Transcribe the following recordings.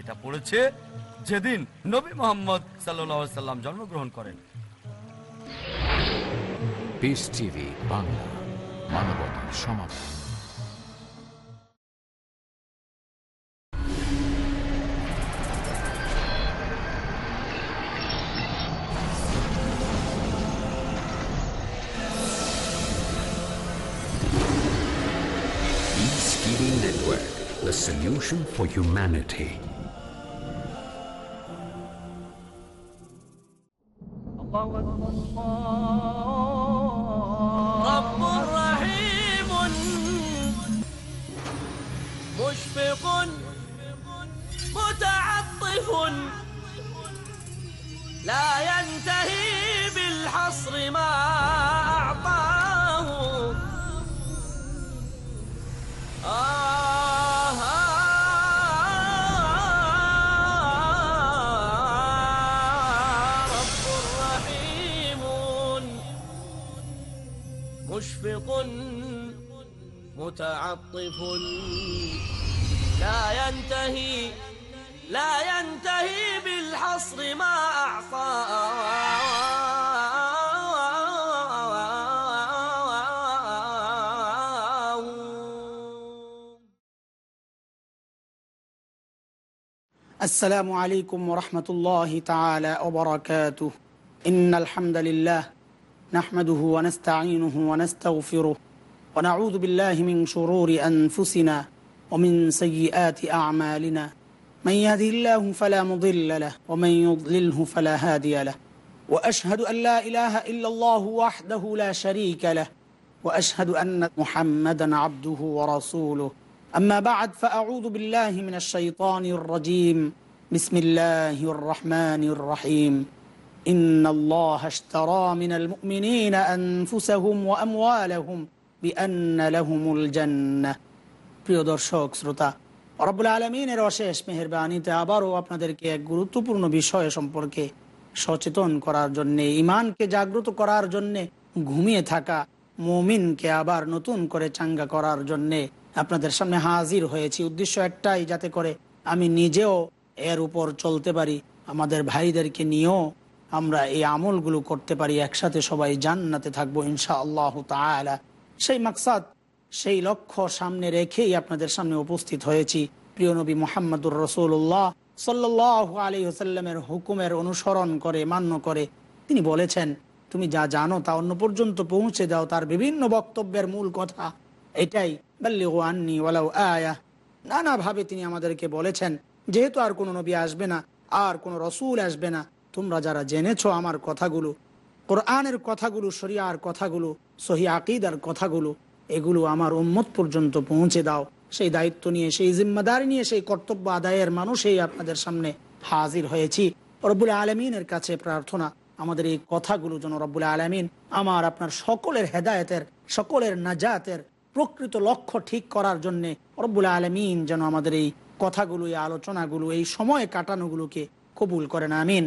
এটা পড়েছে যেদিন নবী মোহাম্মদ সাল্লাহ সাল্লাম জন্মগ্রহণ করেন বাংলা মানবতার সমাধান Network, the solution for humanity. わ السلام عليكم ورحمة الله تعالى وبركاته. إن الحمد لله نحمده ونستعينه ونستغفره ونعوذ بالله من شرور أنفسنا ومن سيئات أعمالنا. من يهده الله فلا مضل له ومن يضلله فلا هادي له. وأشهد أن لا إله إلا الله وحده لا شريك له. وأشهد أن محمدا عبده ورسوله. أما بعد فأعوذ بالله من الشيطان الرجيم. بسم الله الرحمن الرحيم إن الله اشترى من المؤمنين أنفسهم وأموالهم بأن لهم الجنة প্রিয় দর্শক শ্রোতা রব্বুল আলমিনের অশেষ মেহরবানিতে আবারও আপনাদেরকে এক গুরুত্বপূর্ণ বিষয় সম্পর্কে সচেতন করার জন্যে ইমানকে জাগ্রত করার জন্যে ঘুমিয়ে থাকা মমিনকে আবার নতুন করে চাঙ্গা করার জন্যে আপনাদের সামনে হাজির হয়েছি উদ্দেশ্য একটাই যাতে করে আমি নিজেও এর উপর চলতে পারি। আমাদের ভাইদেরকে নিয়েও আমরা এই আমলগুলো করতে পারি। একসাথে সবাই জান্নাতে থাকব ইনশা আল্লাহ তালা সেই মাকসাদ, সেই লক্ষ্য সামনে রেখেই আপনাদের সামনে উপস্থিত হয়েছি। প্রিয় নবী মোহাম্মদুর রসুল্লাহ সাল্লাহ আলী হোসাল্লামের হুকুমের অনুসরণ করে, মান্য করে। তিনি বলেছেন, তুমি যা জানো তা অন্য পর্যন্ত পৌঁছে দাও। তার বিভিন্ন বক্তব্যের মূল কথা এটাই। বাল্লি ও আন্নি ওয়ালাউ আয়া। নানাভাবে তিনি আমাদেরকে বলেছেন যেহেতু আর কোনো নবী আসবে না, আর কোনো রসুল আসবে না, তোমরা যারা জেনেছো আমার কথাগুলো, কোরআনের কথাগুলো, শরিয়ার কথাগুলো, সহি আকিদার কথাগুলো, এগুলো আমার উম্মত পর্যন্ত পৌঁছে দাও। সেই দায়িত্ব নিয়ে, সেই জিম্মাদারি নিয়ে, সেই কর্তব্য আদায়ের মানুষই আপনাদের সামনে হাজির হয়েছি। রব্বুল আলমিনের কাছে প্রার্থনা, আমাদের এই কথাগুলো যেন রব্বুল আলমিন আমার, আপনার সকলের হেদায়েতের, সকলের নাজাতের প্রকৃত লক্ষ্য ঠিক করার জন্যে রব্বুল আলমিন যেন আমাদের এই কথাগুলো, এই আলোচনাগুলো, এই সময় কাটানোগুলোকে কবুল করেন, আমিন।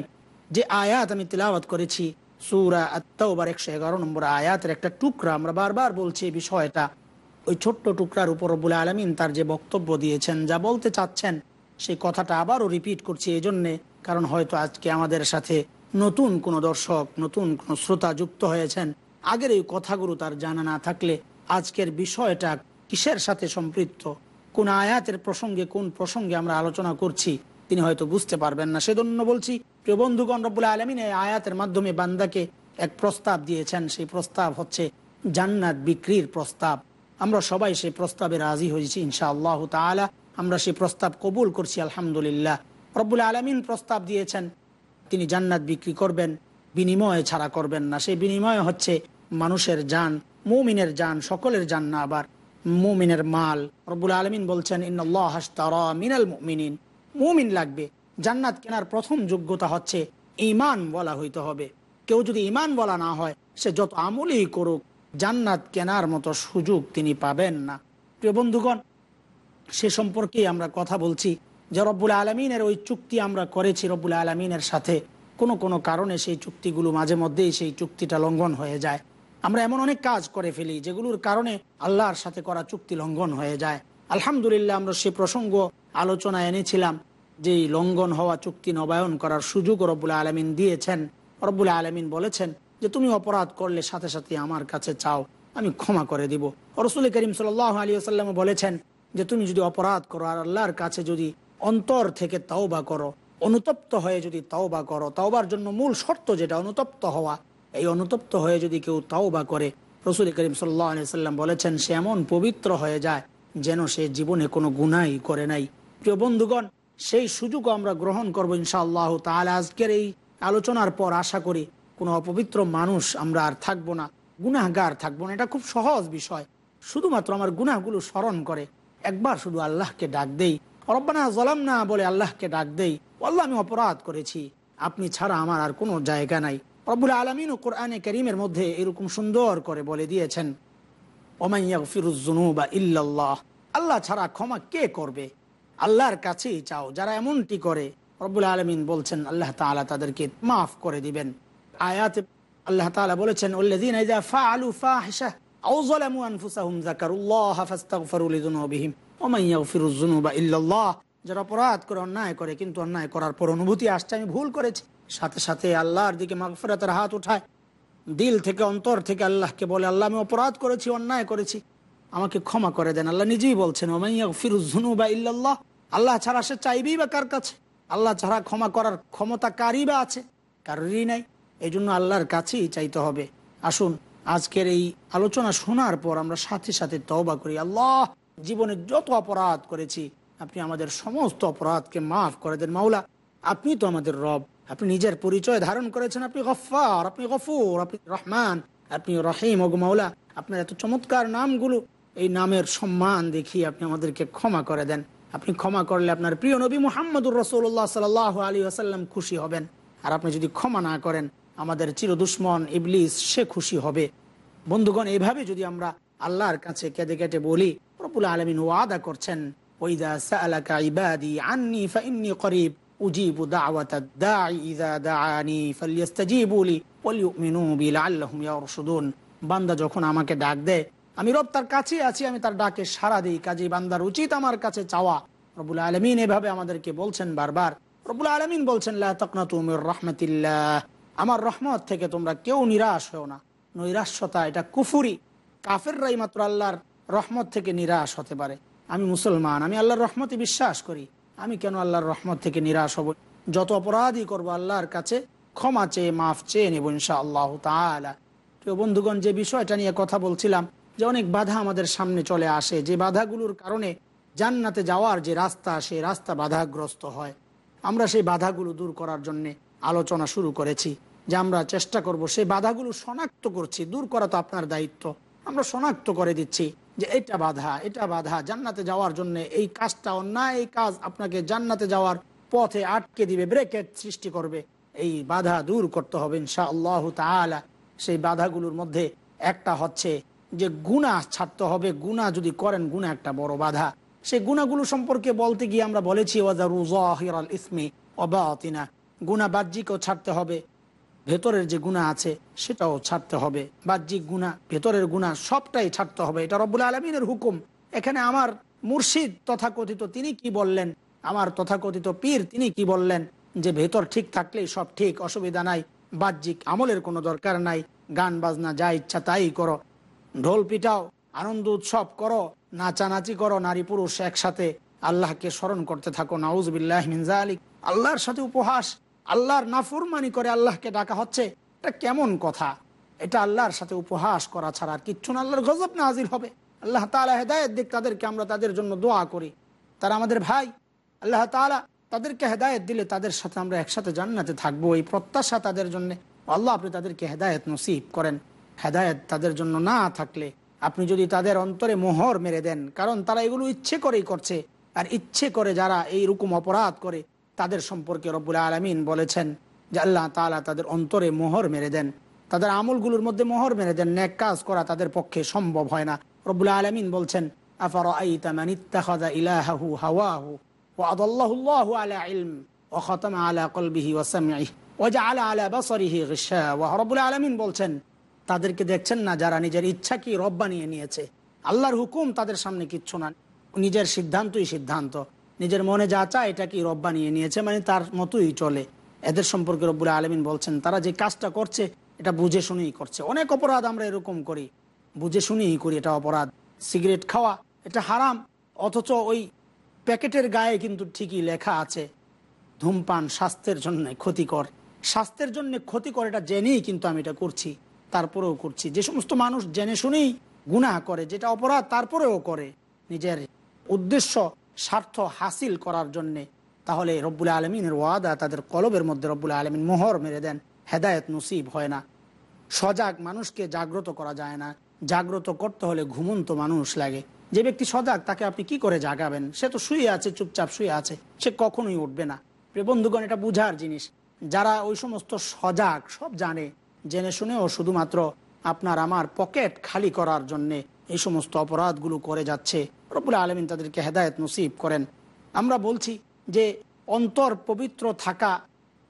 যে আয়াত আমি তিলাওয়াত করেছি, সুরা আত্মাওবার একশো এগারো নম্বর আয়াতের একটা টুকরা, আমরা বারবার বলছি এই বিষয়টা। ওই ছোট্ট টুকরার উপর বলে আলমিন তার যে বক্তব্য দিয়েছেন, যা বলতে চাচ্ছেন, সেই কথাটা আবারও রিপিট করছি এই জন্যে কারণ হয়তো আজকে আমাদের সাথে নতুন কোনো দর্শক, নতুন কোনো শ্রোতা যুক্ত হয়েছেন। আগের এই কথাগুলো তার জানা না থাকলে আজকের বিষয়টা কিসের সাথে সম্পৃক্ত? কোন আয়াতের প্রসঙ্গে, কোন প্রসঙ্গে আমরা আলোচনা করছি, তিনি হয়তো বুঝতে পারবেন না। সেজন্য বলছি, প্রিয় বন্ধুগণ, রব্বুল আলমিন এই আয়াতের মাধ্যমে বান্দাকে এক প্রস্তাব দিয়েছেন। সেই প্রস্তাব হচ্ছে জান্নাত বিক্রির প্রস্তাব। আমরা সবাই সেই প্রস্তাবে রাজি হয়েছি ইনশা আল্লাহ তালা আমরা সেই প্রস্তাব কবুল করছি, আলহামদুলিল্লাহ। রব্বুল আলমিন প্রস্তাব দিয়েছেন, তিনি জান্নাত বিক্রি করবেন, বিনিময়ে ছাড়া করবেন না। সেই বিনিময় হচ্ছে মানুষের যান মুমিনের যান সকলের যান না আবার। মুমিনের মাল। রব্বুল আলমিন বলছেন ইন্নআল্লাহ মিনাল মুমিনিন। মুমিন লাগবে। জান্নাত কেনার প্রথম যোগ্যতা হচ্ছে ইমান বলা হইতে হবে। কেউ যদি ইমান বলা না হয়, সে যত আমলই করুক, জান্নাত কেনার মতো সুযোগ তিনি পাবেন না। প্রিয় বন্ধুগণ, সে সম্পর্কে আমরা কথা বলছি যে রব্বুল আলমিনের ওই চুক্তি আমরা করেছি রব্বুল আলমিনের সাথে। কোনো কোনো কারণে সেই চুক্তিগুলো মাঝে মধ্যেই সেই চুক্তিটা লঙ্ঘন হয়ে যায়। আমরা এমন অনেক কাজ করে ফেলি যেগুলোর কারণে আল্লাহর সাথে করা চুক্তি লঙ্ঘন হয়ে যায়। আলহামদুলিল্লাহ, আমরা সে প্রসঙ্গ আলোচনা এনেছিলাম যে লঙ্ঘন হওয়া চুক্তি নবায়ন করার সুযোগ রব্বুল আলমিন দিয়েছেন। রব্বুল আলমিন বলেছেন যে তুমি অপরাধ করলে সাথে সাথে আমার কাছে চাও, আমি ক্ষমা করে দিব। রসুল করিম সাল আলী আসাল্লাম বলেছেন যে তুমি যদি অপরাধ করো আর আল্লাহর কাছে যদি অন্তর থেকে তাওবা করো, অনুতপ্ত হয়ে যদি তাওবা করো, তাওবার জন্য মূল শর্ত যেটা, অনুতপ্ত হওয়া এই অনুতপ্ত হয়ে যদি কেউ তাও বা করে, রসুল করিম সাল্লাহ সাল্লাম বলেছেন, সে এমন পবিত্র হয়ে যায় যেন সে জীবনে কোনো গুনাই করে নাই। প্রিয় বন্ধুগণ, সেই সুযোগও আমরা গ্রহণ করব ইনশাআল্লাহ তাহলে আজকের এই আলোচনার পর আশা করি কোনো অপবিত্র মানুষ আমরা আর থাকব না, গুনাহগার থাকব না। এটা খুব সহজ বিষয়। শুধুমাত্র আমার গুনাহগুলো স্মরণ করে, একবার শুধু আল্লাহকে ডাক দেই। রব্বানা জলাম না বলে আল্লাহকে ডাক দেই। আল্লাহ আমি অপরাধ করেছি, আপনি ছাড়া আমার আর কোনো জায়গা নাই। রব্বুল আলমিন ও কোরআনে করিমের মধ্যে এরকম সুন্দর করে বলে দিয়েছেন ওমাইয়া ফিরুজুনুবা ইল্লাল্লাহ আল্লাহ ছাড়া ক্ষমা কে করবে? আল্লাহর কাছেই চাও, যারা এমনটি করে। রব্বুল আলমিন বলছেন, আল্লাহ তাআলা তাদেরকে মাফ করে দিবেন। আয়াতে আল্লাহ তাআলা বলেছেন ইল্লাল্লাহ যারা অপরাধ করে, অন্যায় করে, কিন্তু অন্যায় করার পর অনুভূতি আসছে, আমি ভুল করেছি। সাথে সাথে আল্লাহর দিকে মাগফিরাতের হাত উঠায়। দিল থেকে অন্তর থেকে আল্লাহকে বলে, আল্লাহ, আমি অপরাধ করেছি, অন্যায় করেছি। আমাকে ক্ষমা করে দেন। আল্লাহ নিজেই বলছেন ওমাইয়া বা ইল্লাল্লাহ? আল্লাহ ছাড়া সে চাইবেই বা কার কাছে? আল্লাহ ছাড়া ক্ষমা করার ক্ষমতা কারই বা আছে? কারোরই নাই। এই জন্য আল্লাহর কাছেই চাইতে হবে। আসুন, আজকের এই আলোচনা শোনার পর আমরা সাথে সাথে তওবা করি। আল্লাহ, জীবনে যত অপরাধ করেছি, আপনি আমাদের সমস্ত অপরাধকে মাফ করে দেন। মাওলা, আপনি তো আমাদের রব। আপনি নিজের পরিচয় ধারণ করেছেন, আপনি গফার আপনি গফুর, আপনি রহমান, আপনি রহিম, ওগো মাওলা। আপনার এত চমৎকার নামগুলো, এই নামের সম্মান দেখিয়ে আপনি আমাদেরকে ক্ষমা করে দেন। আপনি ক্ষমা করলে আপনার প্রিয় নবী মোহাম্মদুর রসুল্লাহ সাল আলী আসাল্লাম খুশি হবেন। আর আপনি যদি ক্ষমা না করেন, আমাদের চিরদুশ্মন ইবলিস সে খুশি হবে। বন্ধুগণ, এইভাবে যদি আমরা আল্লাহর কাছে কেঁদে কেটে বলি রবুল আলমিন ওয়াদা করছেন ওইদা সালাকা ইবাদি আন্নি ফাইন্নি করিব। বান্দা যখন আমাকে ডাক দেয়, আমি রব তার কাছে আছি, আমি তার ডাকে সাড়া দিই। কাজী বান্দার উচিত আমার কাছে চাওয়া। রবুল আলমিন এভাবে আমাদেরকে বলছেন বারবার। রবুল আলমিন বলছেন, লা তাকনাতু মির রাহমাতিল্লাহ। আমার রহমত থেকে তোমরা কেউ নিরাশ হও না। নৈরাশ্যতা, এটা কুফুরি। কাফেররাই মাত্র আল্লাহর রহমত থেকে নিরাশ হতে পারে। আমি মুসলমান, আমি আল্লাহর রহমতে বিশ্বাস করি। আমি কেন আল্লাহর রহমত থেকে নিরাশ হব? যত অপরাধী করব, আল্লাহর কাছে ক্ষমা চেয়ে, মাফ চেয়ে নেব ইনশা আল্লাহ প্রিয় বন্ধুগণ, যে বিষয়টা নিয়ে কথা বলছিলাম, যে অনেক বাধা আমাদের সামনে চলে আসে, যে বাধাগুলোর কারণে জান্নাতে যাওয়ার যে রাস্তা, সেই রাস্তা বাধাগ্রস্ত হয়। আমরা সেই বাধাগুলো দূর করার জন্য আলোচনা শুরু করেছি, যে আমরা চেষ্টা করব, সেই বাধাগুলো শনাক্ত করছি। দূর করা তো আপনার দায়িত্ব। আমরা শনাক্ত করে দিচ্ছি। যে এটা বাধা এটা বাধা। জান্নাতে যাওয়ার জন্য এই কাজটা অন্যায়, এই কাজ আপনাকে জান্নাতে যাওয়ার পথে আটকে দিবে, ব্রেকেট সৃষ্টি করবে। এই বাধা দূর করতে হবে ইনশা আল্লাহ তালা সেই বাধাগুলোর মধ্যে একটা হচ্ছে যে গুণা ছাড়তে হবে। গুণা যদি করেন গুণা একটা বড় বাধা। সেই গুণাগুলো সম্পর্কে বলতে গিয়ে আমরা বলেছি ইসমি অবাতিনা গুণা বাহ্যিকও ছাড়তে হবে। ভেতরের যে গুণা আছে, সেটাও ছাড়তে হবে। বাহ্যিক গুণা ভেতরের গুণা সবটাই ছাড়তে হবে। এটা রব্বুল আলমিনের হুকুম। এখানে আমার মুর্শিদ তথাকথিত, তিনি কি বললেন? আমার তথাকথিত পীর, তিনি কি বললেন? যে ভেতর ঠিক থাকলেই সব ঠিক, অসুবিধা নাই। বাহ্যিক আমলের কোনো দরকার নাই। গান বাজনা যা ইচ্ছা তাই করো। ঢোল পিটাও, আনন্দ উৎসব করো, নাচানাচি করো, নারী পুরুষ একসাথে। আল্লাহকে স্মরণ করতে থাকো, নাউজবিল্লাহ মিনজা আলী আল্লাহর সাথে উপহাস আল্লাহর নাফুরমানি করে আল্লাহকে ডাকা হচ্ছে, এটা কেমন কথা? এটা আল্লাহর সাথে উপহাস করা ছাড়া আর কিচ্ছু না। আল্লাহর গজব না হাজির হবে। আল্লাহ তালা হেদায়ত দিক তাদেরকে, আমরা তাদের জন্য দোয়া করি। তারা আমাদের ভাই। আল্লাহ তালা তাদেরকে হেদায়ত দিলে তাদের সাথে আমরা একসাথে জান্নাতে থাকব। এই প্রত্যাশা তাদের জন্য। আল্লাহ আপনি তাদেরকে হেদায়ত নসিব করেন। হেদায়ত তাদের জন্য না থাকলে আপনি যদি তাদের অন্তরে মোহর মেরে দেন, কারণ তারা এগুলো ইচ্ছে করেই করছে। আর ইচ্ছে করে যারা এই রকম অপরাধ করে তাদের সম্পর্কে রব্বুল আলমিন বলেছেন যে আল্লাহ তালা তাদের অন্তরে মোহর মেরে দেন। তাদের আমলগুলোর মধ্যে মোহর মেরে দেন ন্যাক কাজ করা তাদের পক্ষে সম্ভব হয় না। রব্বুল আলমিন বলছেন আফার ইলাহু হাওয়াহু ও আদল্লাহুল্লাহু আলা ইলম ও খতম আলা কলবিহি ওসামি ওজা আলা আলা বাসরিহি রিসা ও রব্বুল আলমিন বলছেন, তাদেরকে দেখছেন না যারা নিজের ইচ্ছা কি রব বানিয়ে নিয়েছে। আল্লাহর হুকুম তাদের সামনে কিচ্ছু না, নিজের সিদ্ধান্তই সিদ্ধান্ত। নিজের মনে যা চায় এটা কি রব বানিয়ে নিয়েছে মানে তার মতোই চলে। এদের সম্পর্কে রব্বুল আলমিন বলছেন, তারা যে কাজটা করছে, এটা বুঝে শুনেই করছে। অনেক অপরাধ আমরা এরকম করি, বুঝে শুনেই করি এটা অপরাধ। সিগারেট খাওয়া, এটা হারাম, অথচ ওই প্যাকেটের গায়ে কিন্তু ঠিকই লেখা আছে, ধূমপান স্বাস্থ্যের জন্য ক্ষতিকর। স্বাস্থ্যের জন্য ক্ষতিকর এটা জেনেই কিন্তু আমি এটা করছি, তারপরেও করছি। যে সমস্ত মানুষ জেনে শুনেই গুনাহ করে, যেটা অপরাধ তারপরেও করে। নিজের উদ্দেশ্য স্বার্থ হাসিল করার জন্যে, তাহলে রব্বুল আলমিনের ওয়াদা তাদের কলবের মধ্যে রব্বুল আলমিন মোহর মেরে দেন, হেদায়ত নসিব হয় না। সজাগ মানুষকে জাগ্রত করা যায় না, জাগ্রত করতে হলে ঘুমন্ত মানুষ লাগে। যে ব্যক্তি সজাগ, তাকে আপনি কি করে জাগাবেন? সে তো শুয়ে আছে, চুপচাপ শুয়ে আছে, সে কখনোই উঠবে না। বন্ধুগণ, এটা বুঝার জিনিস, যারা ওই সমস্ত সজাগ, সব জানে, জেনে শুনেও শুধুমাত্র আপনার আমার পকেট খালি করার জন্যে এই সমস্ত অপরাধগুলো করে যাচ্ছে রবুল আলমিন তাদেরকে হেদায়ত নসিব করেন। আমরা বলছি যে অন্তর পবিত্র থাকা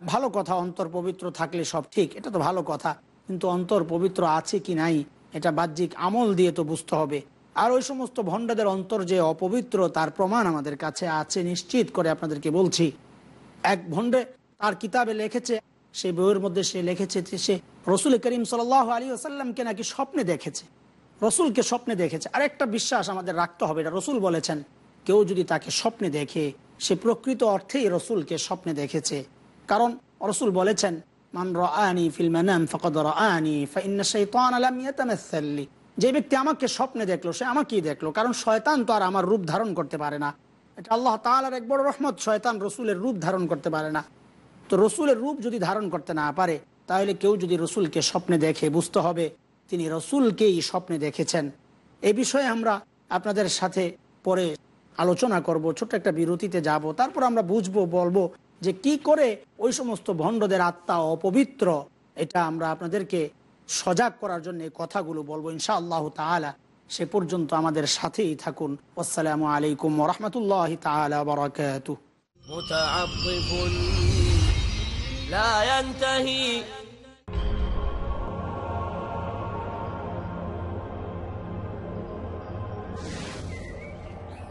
ভালো কথা, অন্তর পবিত্র থাকলে সব ঠিক, এটা তো ভালো কথা। কিন্তু অন্তর পবিত্র আছে কি নাই, এটা বাহ্যিক আমল দিয়ে তো বুঝতে হবে। আর ওই সমস্ত ভণ্ডাদের অন্তর যে অপবিত্র, তার প্রমাণ আমাদের কাছে আছে, নিশ্চিত করে আপনাদেরকে বলছি। এক ভণ্ডে তার কিতাবে লিখেছে সেই বইয়ের মধ্যে সে লিখেছে সে রসুল করিম সাল আলী আসাল্লামকে নাকি স্বপ্নে দেখেছে। রসুলকে স্বপ্নে দেখেছে। আর একটা বিশ্বাস আমাদের রাখতে হবে, এটা রসুল বলেছেন। কেউ যদি তাকে স্বপ্নে দেখে, সে প্রকৃত অর্থেই রসুলকে স্বপ্নে দেখেছে। কারণ রসুল বলেছেন, মান ইয়াতামাসসালি যে ব্যক্তি আমাকে স্বপ্নে দেখল, সে আমাকেই দেখল। কারণ শয়তান তো আর আমার রূপ ধারণ করতে পারে না। এটা আল্লাহ তাআলার এক বড় রহমত, শয়তান রসুলের রূপ ধারণ করতে পারে না। তো রসুলের রূপ যদি ধারণ করতে না পারে, তাহলে কেউ যদি রসুলকে স্বপ্নে দেখে, বুঝতে হবে তিনি রসুলকেই স্বপ্নে দেখেছেন এই বিষয়ে আমরা আপনাদের সাথে পরে আলোচনা করব ছোট্ট একটা বিরতিতে যাব তারপর আমরা বুঝবো বলবো যে কি করে ওই সমস্ত ভণ্ডদের আত্মা অপবিত্র এটা আমরা আপনাদেরকে সজাগ করার জন্য এই কথাগুলো বলবো ইনশা আল্লাহ তালা সে পর্যন্ত আমাদের সাথেই থাকুন আসসালামু আলাইকুম রহমতুল্লাহ তালা বরকাত متعطف لا ينتهي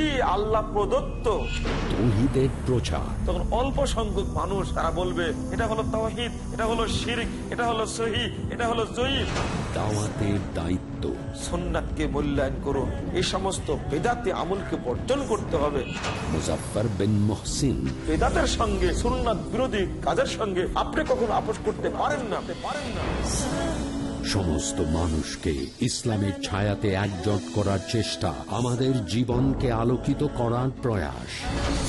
প্রত্যেকটি আল্লাহ প্রদত্ত। তৌহিদের প্রচার। তখন অল্প সংখ্যক মানুষ তারা বলবে এটা হলো তাওহিদ এটা হলো শিরিক এটা হলো সহি এটা হলো জয়ীফ দাওয়াতের দায়িত্ব। সোননাথকে মূল্যায়ন করুন। এই সমস্ত বেদাতে আমলকে বর্জন করতে হবে। মুজাফফর বিন মহসিন। বেদাতের সঙ্গে সুন্নাত বিরোধী কাজের সঙ্গে আপনি কখনো আপোষ করতে পারেন না? পারেন না। সমস্ত মানুষকে ইসলামের ছায়াতে একজট করার চেষ্টা আমাদের জীবনকে আলোকিত করার প্রয়াস।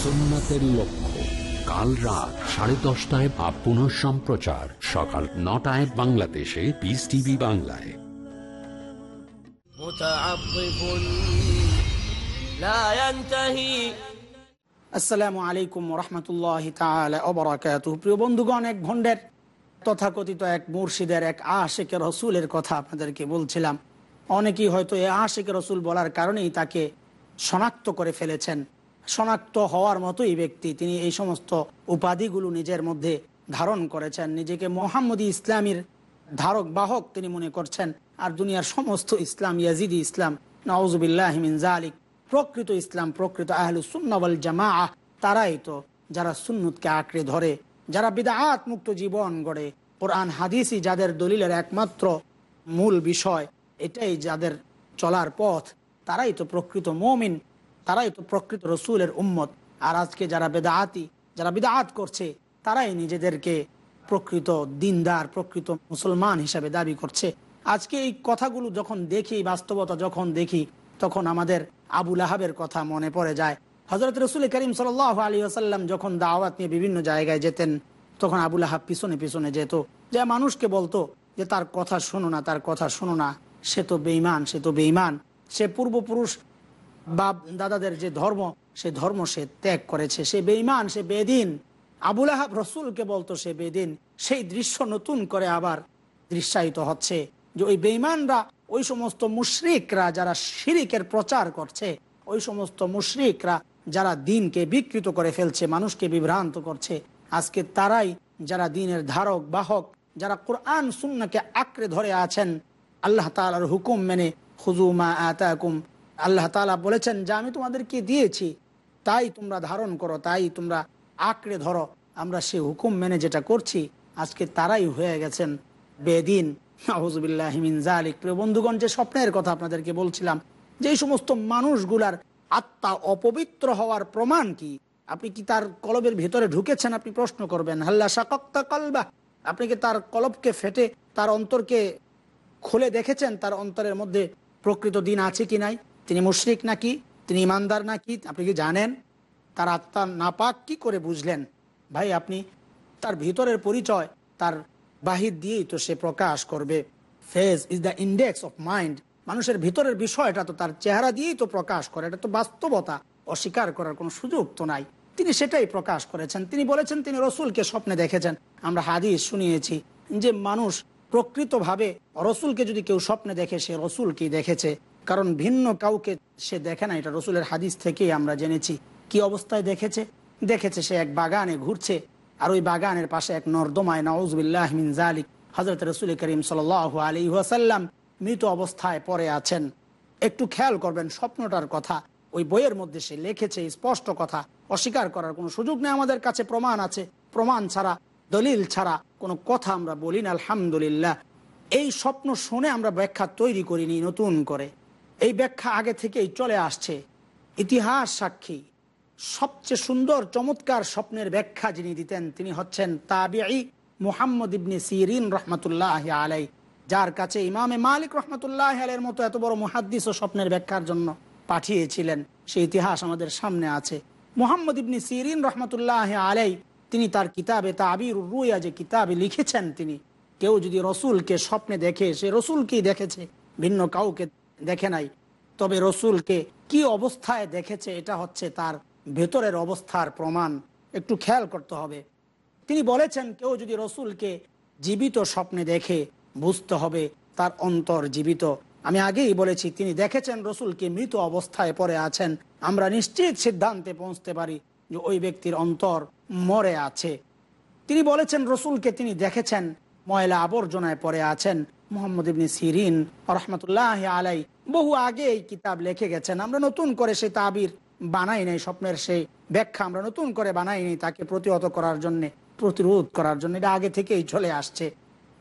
সোমনাথের লক্ষ্য। কাল রাত সাড়ে দশটায় বা পুনঃ সম্প্রচার। সকাল নটায় বাংলাদেশে পিস টিভি বাংলায়। আসসালামু আলাইকুম রহমতুল্লাহ তাল অবরাকাত প্রিয় বন্ধুগণ এক ভণ্ডের তথাকথিত এক মুর্শিদের, এক আশেকে রসুলের কথা আপনাদেরকে বলছিলাম। অনেকেই হয়তো এ আশেকে রসুল বলার কারণেই তাকে শনাক্ত করে ফেলেছেন। শনাক্ত হওয়ার মতোই ব্যক্তি তিনি এই সমস্ত উপাধিগুলো নিজের মধ্যে ধারণ করেছেন। নিজেকে মোহাম্মদী ইসলামীর ধারক, বাহক তিনি মনে করছেন। আর দুনিয়ার সমস্ত ইসলাম, ইয়াজিদি ইসলাম নওয়াজুবিল্লাহমিন জালিক প্রকৃত ইসলাম, প্রকৃত আহলুসুন্নবল জামা তারাই তো যারা সুন্নুতকে আঁকড়ে ধরে। যারা বিদাত মুক্ত জীবন গড়ে, কোরআন, হাদিসই যাদের দলিলের একমাত্র মূল বিষয়, এটাই যাদের চলার পথ, তারাই তো প্রকৃত মমিন, তারাই তো প্রকৃত রসুলের উম্মত। আর আজকে যারা বেদায়াতি যারা বিদাত করছে, তারাই নিজেদেরকে প্রকৃত দিনদার, প্রকৃত মুসলমান হিসাবে দাবি করছে। আজকে এই কথাগুলো যখন দেখি, বাস্তবতা যখন দেখি, তখন আমাদের আবুল আহাবের কথা মনে পড়ে যায়। হজরত রসুল করিম সাল আলী আসাল্লাম যখন দাওয়াত নিয়ে বিভিন্ন জায়গায় যেতেন, তখন আবুল আহাব পিছনে পিছনে যেত। যে মানুষকে বলতো যে, তার কথা শোনো না, তার কথা শোনো না। সে তো বেইমান সে তো বেইমান সে পূর্বপুরুষ বাপ, দাদাদের যে ধর্ম, সে ধর্ম সে ত্যাগ করেছে। সে বেইমান সে বেদিন। আবুল আহাব রসুলকে বলতো সে বেদিন। সেই দৃশ্য নতুন করে আবার দৃশ্যায়িত হচ্ছে যে, ওই বেইমানরা ওই সমস্ত মুশরিকরা যারা শিরিকের প্রচার করছে, ওই সমস্ত মুশরিকরা যারা দিনকে বিকৃত করে ফেলছে, মানুষকে বিভ্রান্ত করছে, আজকে তারাই যারা দিনের ধারক, বাহক, যারা কোরআন সুন্নাকে আঁকড়ে ধরে আছেন, আল্লাহ তালার হুকুম মেনে হুজুমা আতাকুম। আল্লাহ তালা বলেছেন, যে আমি তোমাদেরকে দিয়েছি, তাই তোমরা ধারণ করো, তাই তোমরা আঁকড়ে ধরো। আমরা সে হুকুম মেনে যেটা করছি, আজকে তারাই হয়ে গেছেন বেদিন। আহজুবিল্লাহমিন জালিক প্রিয় বন্ধুগণ, যে স্বপ্নের কথা আপনাদেরকে বলছিলাম, যে সমস্ত মানুষগুলার আত্মা অপবিত্র হওয়ার প্রমাণ কি? আপনি কি তার কলবের ভেতরে ঢুকেছেন? আপনি প্রশ্ন করবেন, হাল্লা শাকক্তা কলবা। আপনি কি তার কলবকে ফেটে তার অন্তরকে খুলে দেখেছেন? তার অন্তরের মধ্যে প্রকৃত দিন আছে কি নাই? তিনি মুশরিক নাকি? তিনি ইমানদার নাকি? আপনি কি জানেন? তার আত্মা নাপাক কি করে বুঝলেন? ভাই, আপনি তার ভিতরের পরিচয় তার বাহির দিয়েই তো সে প্রকাশ করবে। Face is the index of mind. মানুষের ভিতরের বিষয়টা তো তার চেহারা দিয়েই তো প্রকাশ করে, এটা তো বাস্তবতা, অস্বীকার করার কোনো সুযোগ তো নাই। তিনি সেটাই প্রকাশ করেছেন। তিনি বলেছেন তিনি রসুলকে স্বপ্নে দেখেছেন। আমরা হাদিস শুনিয়েছি যে মানুষ প্রকৃতভাবে রসুলকে যদি কেউ স্বপ্নে দেখে, সে রসুলকেই দেখেছে। কারণ ভিন্ন কাউকে সে দেখে না, এটা রসুলের হাদিস থেকেই আমরা জেনেছি। কি অবস্থায় দেখেছে? দেখেছে সে এক বাগানে ঘুরছে, আর ওই বাগানের পাশে এক নর্দমায় নওয়াজবিল্লাহমিন জালিক হজরত রসুল করিম সাল আলী ওয়াসাল্লাম মৃত অবস্থায় পরে আছেন। একটু খেয়াল করবেন, স্বপ্নটার কথা। ওই বইয়ের মধ্যে সে লিখেছে স্পষ্ট কথা। অস্বীকার করার কোনো সুযোগ নেই আমাদের কাছে, প্রমাণ আছে। প্রমাণ ছাড়া, দলিল ছাড়া কোনো কথা আমরা বলি না, আলহামদুলিল্লাহ। এই স্বপ্ন শুনে আমরা ব্যাখ্যা তৈরি করিনি নতুন করে। এই ব্যাখ্যা আগে থেকেই চলে আসছে। ইতিহাস সাক্ষী। সবচেয়ে সুন্দর, চমৎকার স্বপ্নের ব্যাখ্যা যিনি দিতেন, তিনি হচ্ছেন তাবিআই মুহাম্মদ ইবনে সিরিন রহমতুল্লাহ আলাই যার কাছে ইমামে মালিক রহমতুল্লাহ আলের মতো এত বড় মুহাদ্দিস ও স্বপ্নের ব্যাখ্যার জন্য পাঠিয়েছিলেন সেই ইতিহাস আমাদের সামনে আছে। মোহাম্মদ ইবনি সিরিন রহমতুল্লাহ আলাই, তিনি তার কিতাবে তাবির রুইয়া যে কিতাবে লিখেছেন তিনি, কেউ যদি রসুলকে স্বপ্নে দেখে, সে রসুলকেই দেখেছে, ভিন্ন কাউকে দেখে নাই। তবে রসুলকে কি অবস্থায় দেখেছে, এটা হচ্ছে তার ভেতরের অবস্থার প্রমাণ। একটু খেয়াল করতে হবে। তিনি বলেছেন, কেউ যদি রসুলকে জীবিত স্বপ্নে দেখে বুঝতে হবে তার অন্তর জীবিত। আমি আগেই বলেছি, তিনি দেখেছেন রসুলকে মৃত অবস্থায় পরে আছেন। আমরা নিশ্চিত সিদ্ধান্তে পৌঁছতে পারি যে ওই ব্যক্তির অন্তর মরে আছে। তিনি বলেছেন, রসুলকে তিনি দেখেছেন, ময়লা আবর্জনায় পড়ে আছেন। মোহাম্মদ ইবনি সিরিন রহমতুল্লাহ আলাই বহু আগে এই কিতাব লিখে গেছেন, আমরা নতুন করে সেই তাবির বানাই নাই, স্বপ্নের সেই ব্যাখ্যা আমরা নতুন করে বানাই নাই তাকে প্রতিহত করার জন্য, প্রতিরোধ করার জন্য, এটা আগে থেকেই চলে আসছে।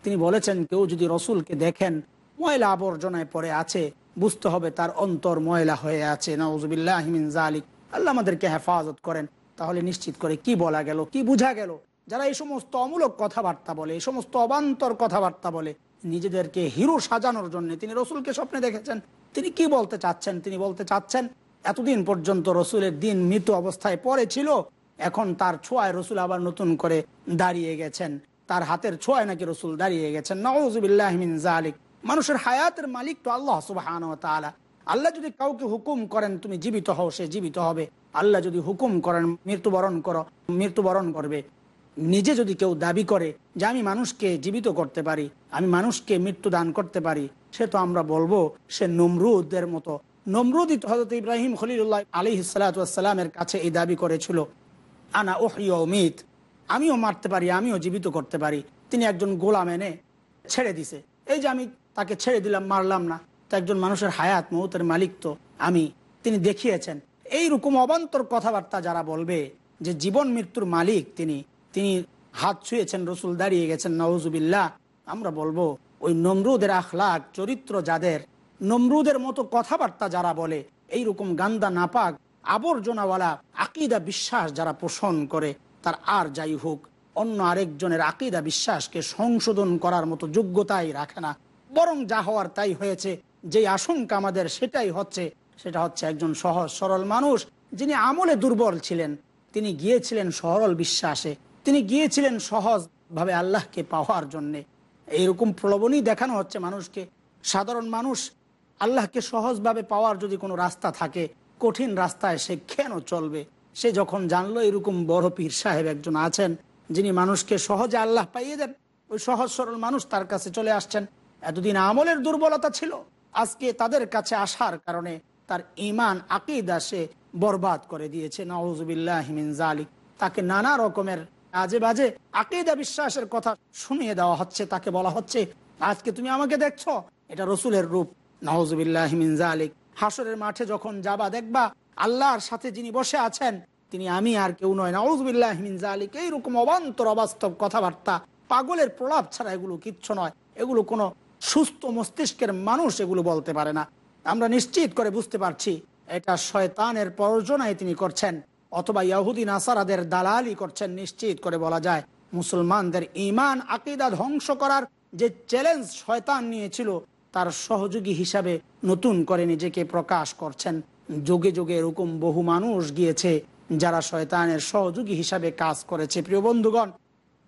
তিনি বলেছেন, কেউ যদি রসুলকে দেখেন, ময়লা আবর্জনায় পড়ে আছে, বুঝতে হবে তার অন্তর ময়লা হয়ে আছে। নওয়াজবিল্লাহমিন জালিক আল্লাহ আমাদেরকে হেফাজত করেন। তাহলে নিশ্চিত করে কি বলা গেল, কি বুঝা গেল? যারা এই সমস্ত অমূলক কথাবার্তা বলে, এই সমস্ত অবান্তর কথাবার্তা বলে, নিজেদেরকে হিরো সাজানোর জন্য তিনি রসুলকে স্বপ্নে দেখেছেন। তিনি কি বলতে চাচ্ছেন? তিনি বলতে চাচ্ছেন, এতদিন পর্যন্ত রসুলের দিন মৃত অবস্থায় পরে ছিল এখন তার ছোঁয়ায় রসুল আবার নতুন করে দাঁড়িয়ে গেছেন। তার হাতের ছোঁয়ায় নাকি রসুল দাঁড়িয়ে গেছেন। নওয়াজবিল্লাহমিন মানুষের হায়াতের মালিক তো আল্লাহ সুবাহান আল্লাহ যদি কাউকে হুকুম করেন তুমি জীবিত হও, সে জীবিত হবে। আল্লাহ যদি হুকুম করেন, মৃত্যুবরণ করো, মৃত্যুবরণ করবে। নিজে যদি কেউ দাবি করে যে আমি মানুষকে জীবিত করতে পারি, আমি মানুষকে মৃত্যু দান করতে পারি, সে তো আমরা বলব সে নমরুদের মতো। নমরুদই তো হজরত ইব্রাহিম খলিল্লাহ আলী সালাতামের কাছে এই দাবি করেছিল, আনা ওহিও মিত আমিও মারতে পারি, আমিও জীবিত করতে পারি। তিনি একজন গোলাম এনে ছেড়ে দিছে। এই যে আমি তাকে ছেড়ে দিলাম, মারলাম না। তো একজন মানুষের হায়াত, মৌতের মালিক তো আমি। তিনি দেখিয়েছেন। এই রকম অবান্তর কথাবার্তা যারা বলবে যে জীবন মৃত্যুর মালিক তিনি তিনি হাত ছুঁয়েছেন, রসুল দাঁড়িয়ে গেছেন নওয়াজুবিল্লাহ আমরা বলব, ওই নমরুদের আখলাক, চরিত্র যাদের, নমরুদের মতো কথাবার্তা যারা বলে এই রকম গান্দা, নাপাক, আবর্জনাওয়ালা, আকিদা, বিশ্বাস যারা পোষণ করে তার আর যাই হোক, অন্য আরেকজনের আকিদা বিশ্বাসকে সংশোধন করার মতো যোগ্যতাই রাখে না। বরং যা হওয়ার তাই হয়েছে যে আশঙ্কা আমাদের সেটাই হচ্ছে, সেটা হচ্ছে একজন সহজ সরল মানুষ যিনি আমলে দুর্বল ছিলেন। তিনি গিয়েছিলেন সরল বিশ্বাসে। তিনি গিয়েছিলেন সহজ ভাবে আল্লাহকে পাওয়ার জন্যে। এইরকম প্রলোভনই দেখানো হচ্ছে মানুষকে। সাধারণ মানুষ আল্লাহকে সহজভাবে পাওয়ার যদি কোনো রাস্তা থাকে, কঠিন রাস্তায় সে কেন চলবে? সে যখন জানলো এরকম বড় পীর সাহেব একজন আছেন, যিনি মানুষকে সহজে আল্লাহ পাইয়ে দেন, ওই সহজ সরল মানুষ তার কাছে চলে আসছেন। এতদিন আমলের দুর্বলতা ছিল, আজকে তাদের কাছে আসার কারণে তার ইমান আকিদা সে বরবাদ করে দিয়েছে। নওয়াজুবিল্লাহ জালিক তাকে নানা রকমের আজে বাজে আকিদা বিশ্বাসের কথা শুনিয়ে দেওয়া হচ্ছে। তাকে বলা হচ্ছে, আজকে তুমি আমাকে দেখছ, এটা রসুলের রূপ। নওয়াজুবিল্লাহ জালিক হাসরের মাঠে যখন যাবা দেখবা আল্লাহর সাথে যিনি বসে আছেন, তিনি আমি আর কেউ নয়। নওয়াজুবিল্লাহ জালিক এইরকম অবান্তর অবাস্তব কথাবার্তা, পাগলের প্রলাপ ছাড়া এগুলো কিচ্ছু নয়। এগুলো কোনো সুস্থ মস্তিষ্কের মানুষ এগুলো বলতে পারে না। আমরা নিশ্চিত করে বুঝতে পারছি, এটা শয়তানের প্রয়োজনায় তিনি করছেন, অথবা ইয়াহুদি নাসারাদের দালালি করছেন, নিশ্চিত করে বলা যায়। মুসলমানদের ইমান আকিদা ধ্বংস করার যে চ্যালেঞ্জ শয়তান নিয়েছিল, তার সহযোগী হিসাবে নতুন করে নিজেকে প্রকাশ করছেন। যুগে যুগে এরকম বহু মানুষ গিয়েছে যারা শয়তানের সহযোগী হিসাবে কাজ করেছে। প্রিয় বন্ধুগণ,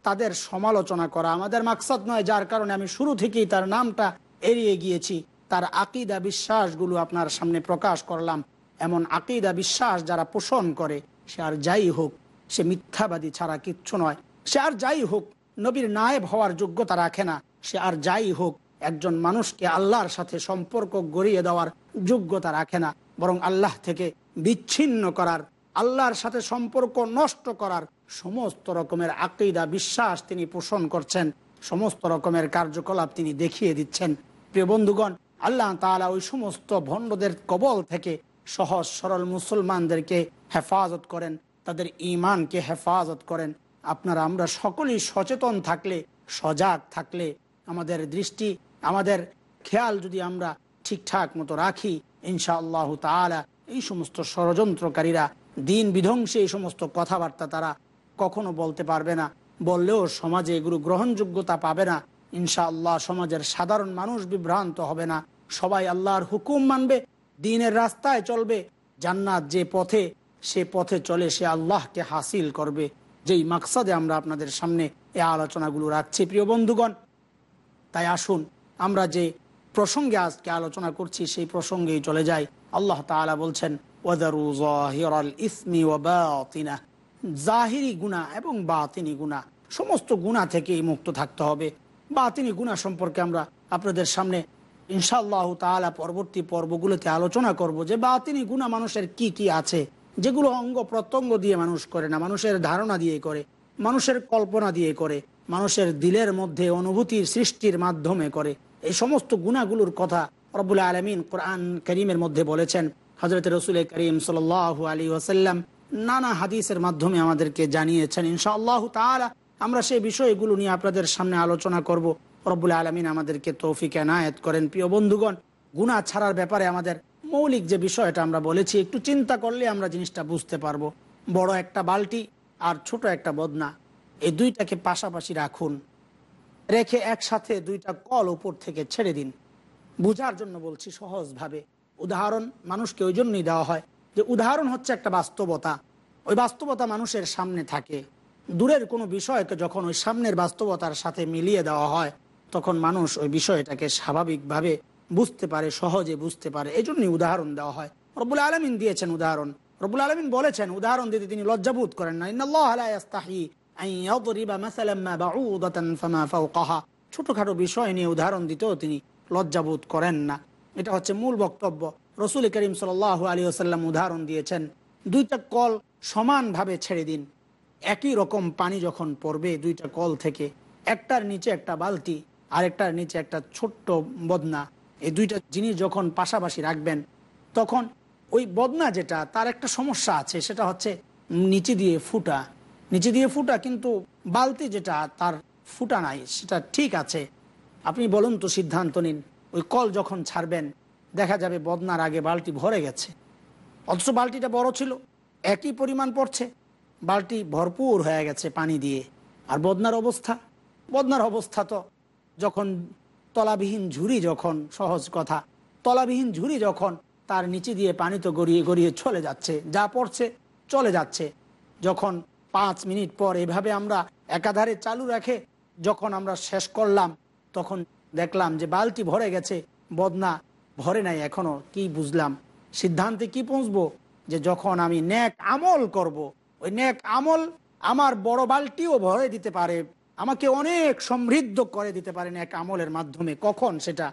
তাদের সমালোচনা করা আমাদের মাকসাদ নয়, যার কারণে আমি শুরু থেকেই তার নামটা এড়িয়ে গিয়েছি। তার আকিদা বিশ্বাসগুলো আপনার সামনে প্রকাশ করলাম। এমন আকিদা বিশ্বাস যারা পোষণ করে, সে আর যাই হোক, সে মিথ্যাবাদী ছাড়া কিচ্ছু নয়। সে আর যাই হোক, নবীর নায়েব হওয়ার যোগ্যতা রাখে না। সে আর যাই হোক, একজন মানুষকে আল্লাহর সাথে সম্পর্ক গড়িয়ে দেওয়ার যোগ্যতা রাখে না। বরং আল্লাহ থেকে বিচ্ছিন্ন করার, আল্লাহর সাথে সম্পর্ক নষ্ট করার সমস্ত রকমের আকিদা, বিশ্বাস তিনি পোষণ করছেন। সমস্ত রকমের কার্যকলাপ তিনি দেখিয়ে দিচ্ছেন। প্রিয় বন্ধুগণ, আল্লাহ তালা ওই সমস্ত ভণ্ডদের কবল থেকে সহজ, সরল মুসলমানদেরকে হেফাজত করেন, তাদের ইমানকে হেফাজত করেন। আপনারা, আমরা সকলেই সচেতন থাকলে, সজাগ থাকলে আমাদের দৃষ্টি, আমাদের খেয়াল যদি আমরা ঠিকঠাক মতো রাখি ইনশা আল্লাহ তালা এই সমস্ত ষড়যন্ত্রকারীরা, দিন বিধ্বংসী এই সমস্ত কথাবার্তা তারা কখনো বলতে পারবে না। বললেও সমাজে এগুলো গ্রহণযোগ্যতা পাবে না। ইনশা আল্লাহ সমাজের সাধারণ মানুষ বিভ্রান্ত হবে না। সবাই আল্লাহর হুকুম মানবে, দিনের রাস্তায় চলবে। জান্নাত যে পথে, সে পথে চলে সে আল্লাহকে হাসিল করবে। যেই মাকসাদে আমরা আপনাদের সামনে এই আলোচনাগুলো রাখছি, প্রিয় বন্ধুগণ, তাই আসুন, আমরা যে প্রসঙ্গে আজকে আলোচনা করছি, সেই প্রসঙ্গেই চলে যায় আল্লাহ তাআলা বলছেন জাহিরি গুণা এবং বাতিনি গুণা, সমস্ত গুণা থেকেই মুক্ত থাকতে হবে। বাতিনি গুণা সম্পর্কে আমরা আপনাদের সামনে ইনশাআল্লাহ তাআলা পরবর্তী পর্বগুলোতে আলোচনা করব যে বাতিনি গুণা মানুষের কি কি আছে, যেগুলো অঙ্গ প্রত্যঙ্গ দিয়ে মানুষ করে না, মানুষের ধারণা দিয়ে করে, মানুষের কল্পনা দিয়ে করে, মানুষের দিলের মধ্যে অনুভূতির সৃষ্টির মাধ্যমে করে। এই সমস্ত গুণাগুলোর কথা রব্বুল আলমিন কোরআন করিমের মধ্যে বলেছেন। হজরত রসুল করিম সাল আলী ওসাল্লাম নানা হাদিসের মাধ্যমে আমাদেরকে জানিয়েছেন, ইনশাআল্লাহ তাআলা আমরা সেই বিষয়গুলো নিয়ে আপনাদের সামনে আলোচনা করব। রব্বুল আলমিন আমাদেরকে তৌফিক এনায়েত করেন। প্রিয় বন্ধুগণ গুণা ছাড়ার ব্যাপারে আমাদের মৌলিক যে বিষয়টা আমরা বলেছি, একটু চিন্তা করলে আমরা জিনিসটা বুঝতে পারব। বড় একটা বালতি আর ছোট একটা বদনা, এই দুইটাকে পাশাপাশি রাখুন। রেখে একসাথে দুইটা কল উপর থেকে ছেড়ে দিন। বুঝার জন্য বলছি সহজভাবে। উদাহরণ, মানুষকে ওই জন্যই দেওয়া হয় যে উদাহরণ হচ্ছে একটা বাস্তবতা। ওই বাস্তবতা মানুষের সামনে থাকে। দূরের কোনো বিষয়কে যখন ওই সামনের বাস্তবতার সাথে মিলিয়ে দেওয়া হয়, তখন মানুষ ওই বিষয়টাকে স্বাভাবিকভাবে বুঝতে পারে, সহজে বুঝতে পারে। এই জন্যই উদাহরণ দেওয়া হয়। রব্বুল আলমিন দিয়েছেন উদাহরণ। রব্বুল আলমিন বলেছেন, উদাহরণ দিতে তিনি লজ্জাবোধ করেন না। ইন্নাল্লাহ লা ছোটখাটো বিষয় নিয়ে উদাহরণ দিতেও তিনি লজ্জাবোধ করেন না। এটা হচ্ছে মূল বক্তব্য। রসুল করিম সাল আলী আসাল্লাম উদাহরণ দিয়েছেন, দুইটা কল সমানভাবে ছেড়ে দিন। একই রকম পানি যখন পড়বে দুইটা কল থেকে, একটার নিচে একটা বালতি, আরেকটার নিচে একটা ছোট্ট বদনা। এই দুইটা জিনিস যখন পাশাপাশি রাখবেন, তখন ওই বদনা যেটা, তার একটা সমস্যা আছে, সেটা হচ্ছে নিচে দিয়ে ফুটা। নিচে দিয়ে ফুটা, কিন্তু বালতি যেটা তার ফুটা নাই, সেটা ঠিক আছে। আপনি বলুন তো সিদ্ধান্ত নিন, ওই কল যখন ছাড়বেন, দেখা যাবে বদনার আগে বালতি ভরে গেছে। অথচ বালতিটা বড় ছিল, একই পরিমাণ পড়ছে। বালতি ভরপুর হয়ে গেছে পানি দিয়ে। আর বদনার অবস্থা? বদনার অবস্থা তো যখন তলাবিহীন ঝুড়ি যখন, সহজ কথা, তলাবিহীন ঝুড়ি যখন তার নিচে দিয়ে পানি তো গড়িয়ে গড়িয়ে চলে যাচ্ছে, যা পড়ছে চলে যাচ্ছে। যখন পাঁচ মিনিট পর এভাবে আমরা একাধারে চালু রাখে যখন আমরা শেষ করলাম, তখন দেখলাম যে বালতি ভরে গেছে, বদনা ভরে নাই এখনও, কি বুঝলাম? সিদ্ধান্তে কি পৌঁছবো? যে যখন আমি ন্যাক আমল করব। ওই ন্যাক আমল আমার বড় বালতিও ভরে দিতে পারে, আমাকে অনেক সমৃদ্ধ করে দিতে পারে ন্যাক আমলের মাধ্যমে। কখন সেটা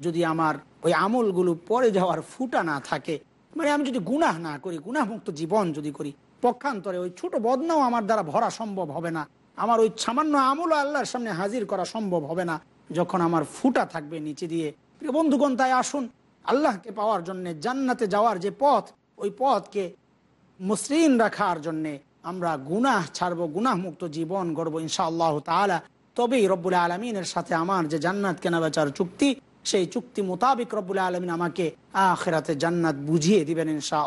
যদি আমার ওই আমলগুলো পরে যাওয়ার ফুটা না থাকে? মানে আমি যদি গুনাহ না করি, গুনাহমুক্ত জীবন যদি করি পক্ষান্তরে ওই ছোট বদনাও আমার দ্বারা ভরা সম্ভব হবে না। আমার ওই সামান্য আমল আল্লাহর সামনে হাজির করা সম্ভব হবে না। যখন আমার ফুটা থাকবে নিচে দিয়ে। প্রিয় বন্ধুগণ, তাই আসুন। আল্লাহকে পাওয়ার জন্যে, জান্নাতে যাওয়ার যে পথ, ওই পথকে মসৃণ রাখার জন্যে আমরা গুনাহ ছাড়বো গুনাহ মুক্ত জীবন গড়বো ইনশাআল্লাহ তালা তবেই রব্বুল আলমিনের সাথে আমার যে জান্নাত কেনা বেচার চুক্তি, সেই চুক্তি মোতাবিক রব্বুল আলমিন আমাকে আখেরাতে জান্নাত বুঝিয়ে দিবেন ইনশা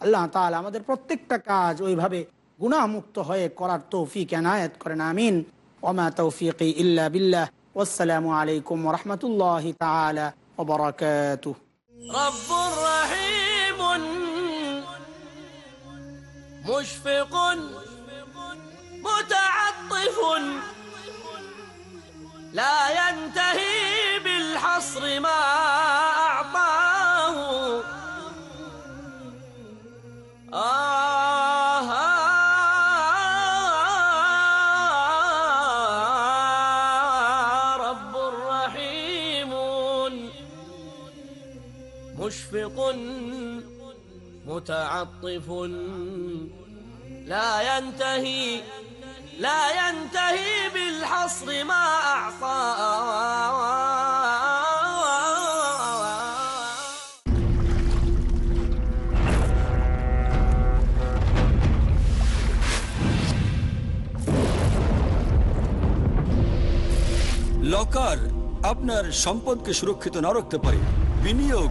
আল্লাহ আল্লাহ তালা আমাদের প্রত্যেকটা কাজ ওইভাবে গুনাহমুক্ত হয়ে করার তৌফিক এনায়ত করেন আমিন ওমা তৌফিক ইল্লা বিল্লাহ আসসালামু আলাইকুম রহমতুল্লাহ তালা ওবরাকাতুহ رب رحيم مشفق متعطف لا ينتهي بالحصر ما متعطف لا ينتهي لا ينتهي بالحصر ما أعطى লকার আপনার সম্পদকে সুরক্ষিত না রাখতে পারে বিনিয়োগ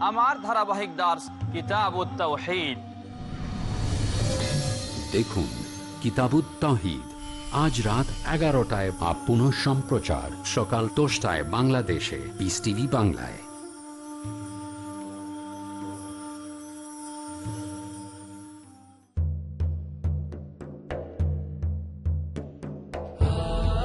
আমার ধারাবাহিক দাস কিতাব দেখুন, কিতাবুত্তাহিদ, আজ রাত এগারোটায় বা পুনঃ সম্প্রচার সকাল দশটায় বাংলাদেশে বিস টিভি বাংলায়।